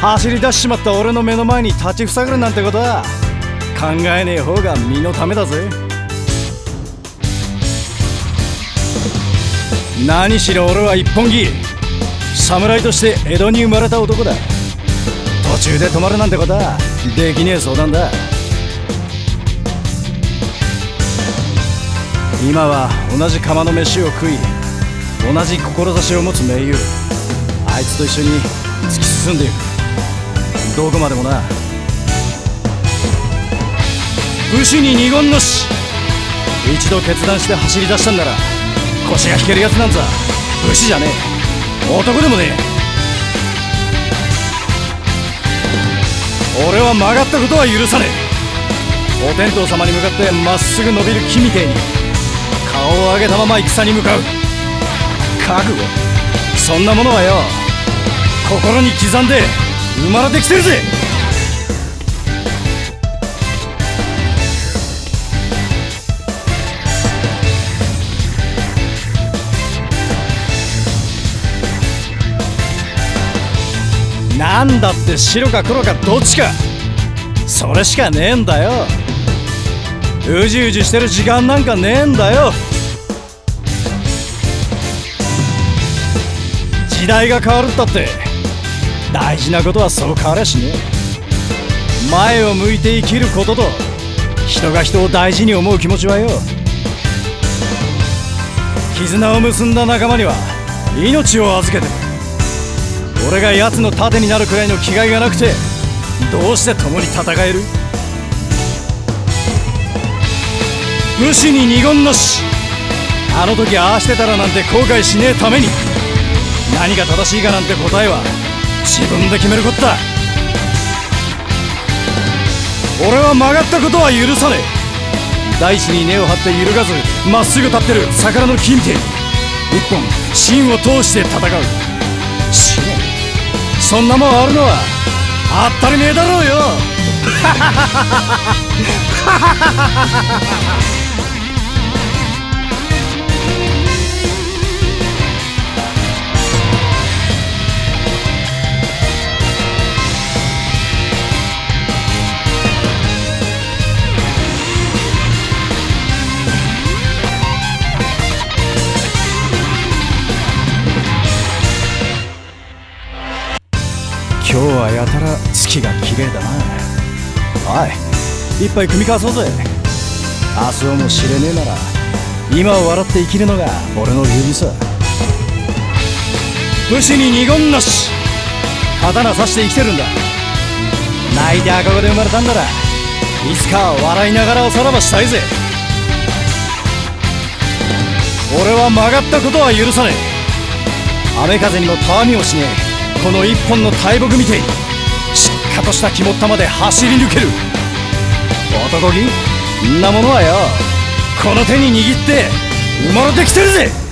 走り出しちまった俺の目の前に立ちふさがるなんてことは考えねえ方が身のためだぜ。何しろ俺は一本木侍として江戸に生まれた男だ。途中で止まるなんてことはできねえ相談だ。今は同じ釜の飯を食い同じ志を持つ盟友。あいつと一緒に突き進んでいく。どこまでもな。武士に二言なし。一度決断して走り出したんなら腰が引けるやつなんざ。武士じゃねえ。男でもねえ。俺は曲がったことは許さねえ。お天道様に向かってまっすぐ伸びる木みてえに顔を上げたまま戦に向かう。覚悟。そんなものはよ。心に刻んで生まれてきてるぜ。なんだって白か黒かどっちか。それしかねえんだよ。うじうじしてる時間なんかねえんだよ。時代が変わるったって。大事なことはそう変わりゃしね。前を向いて生きることと人が人を大事に思う気持ちはよ。絆を結んだ仲間には命を預けて俺が奴の盾になるくらいの気概がなくてどうして共に戦える？武士に二言なしあの時ああしてたらなんて後悔しねえために何が正しいかなんて答えは自分で決めることだ俺は曲がったことは許さねえ。大地に根を張って揺るがずまっすぐ立ってる魚の木みて一本芯を通して戦う。死ね。そんなもんあるのは当たり前だろうよ。今日たら月が綺麗だなおい一杯組み交わそうぜ明日をも知れねえなら今を笑って生きるのが俺の流儀さ武士に二言なし刀刺して生きてるんだ泣いて赤子で生まれたんならいつか笑いながらおさらばしたいぜ俺は曲がったことは許さねえ雨風にもたわみもしねえこの一本の大木みてえカとした肝っ玉で走り抜ける。男気？んなものはよ。この手に握って生まれてきてるぜ。